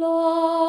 Lord.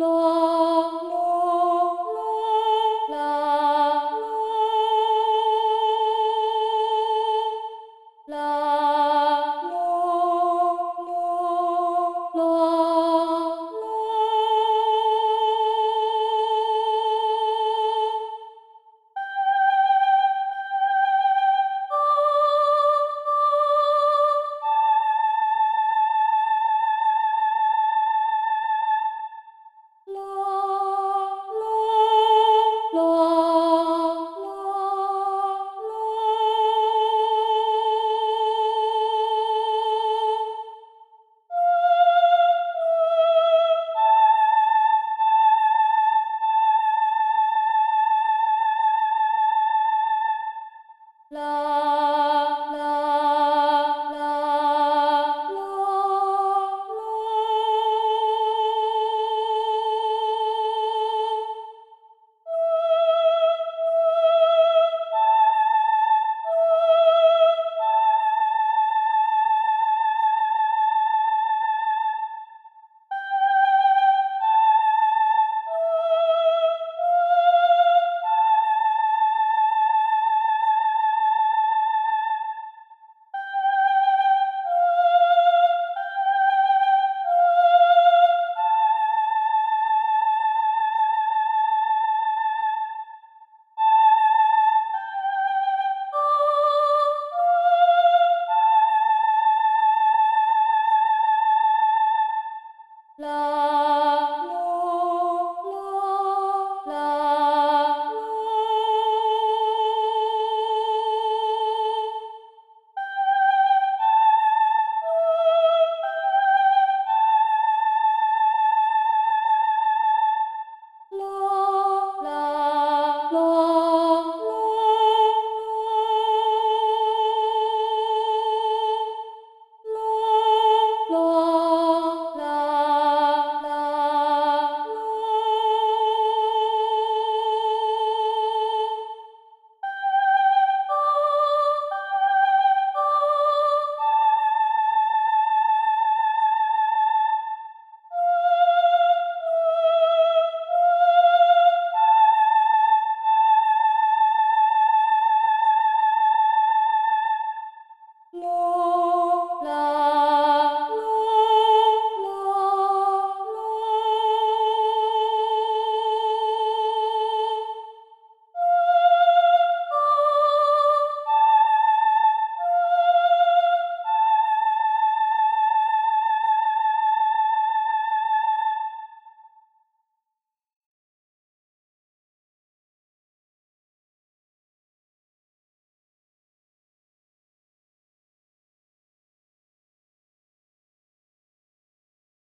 Love. 啦 Love.